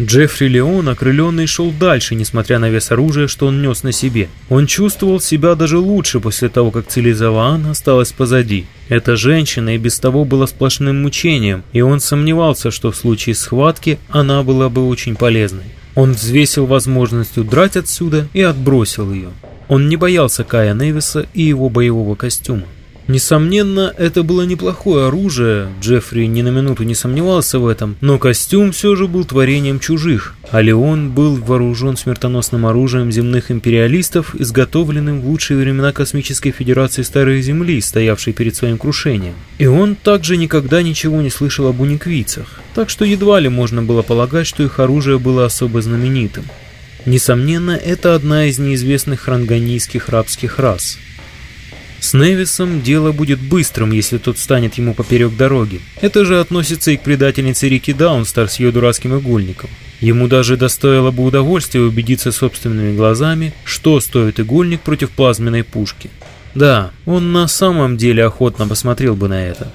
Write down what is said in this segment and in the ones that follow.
Джеффри Леон, окрыленный, шел дальше, несмотря на вес оружия, что он нес на себе. Он чувствовал себя даже лучше после того, как Целизаваан осталась позади. Эта женщина и без того была сплошным мучением, и он сомневался, что в случае схватки она была бы очень полезной. Он взвесил возможность удрать отсюда и отбросил ее. Он не боялся Кая Невиса и его боевого костюма. Несомненно, это было неплохое оружие, Джеффри ни на минуту не сомневался в этом, но костюм все же был творением чужих, а Леон был вооружен смертоносным оружием земных империалистов, изготовленным в лучшие времена Космической Федерации Старой Земли, стоявшей перед своим крушением. И он также никогда ничего не слышал об униквицах, так что едва ли можно было полагать, что их оружие было особо знаменитым. Несомненно, это одна из неизвестных хранганийских рабских рас – с Невисом дело будет быстрым, если тот станет ему поперек дороги. Это же относится и к предательнице Рики Даунстар с ее дурацким игольником. Ему даже достоило бы удовольствия убедиться собственными глазами, что стоит игольник против плазменной пушки. Да, он на самом деле охотно посмотрел бы на это.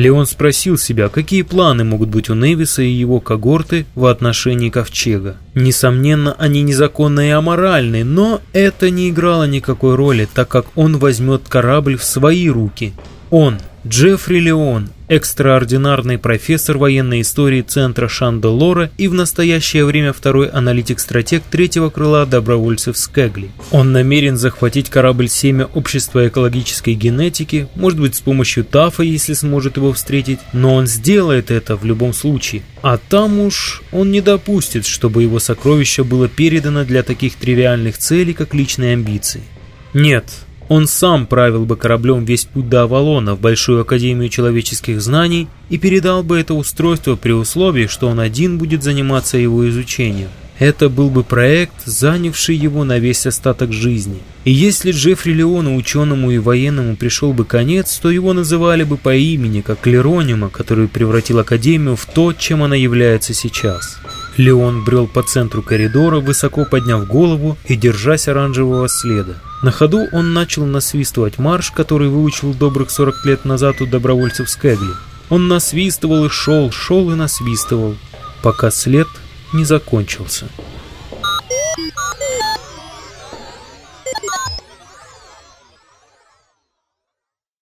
Леон спросил себя, какие планы могут быть у Невиса и его когорты в отношении Ковчега. Несомненно, они незаконные и аморальные, но это не играло никакой роли, так как он возьмет корабль в свои руки. Он, Джеффри Леон, экстраординарный профессор военной истории Центра Шанделора и в настоящее время второй аналитик-стратег третьего крыла добровольцев Скэгли. Он намерен захватить корабль «Семя общества экологической генетики», может быть с помощью ТАФа, если сможет его встретить, но он сделает это в любом случае. А там уж он не допустит, чтобы его сокровище было передано для таких тривиальных целей, как личные амбиции. Нет, он сам правил бы кораблем весь путь до Авалона в Большую Академию Человеческих Знаний и передал бы это устройство при условии, что он один будет заниматься его изучением. Это был бы проект, занявший его на весь остаток жизни. И если Джеффри Леону, ученому и военному, пришел бы конец, то его называли бы по имени, как Леронима, который превратил Академию в то, чем она является сейчас. Леон брел по центру коридора, высоко подняв голову и держась оранжевого следа. На ходу он начал насвистывать марш, который выучил добрых 40 лет назад у добровольцев Скэгли. Он насвистывал и шел, шел и насвистывал, пока след не закончился.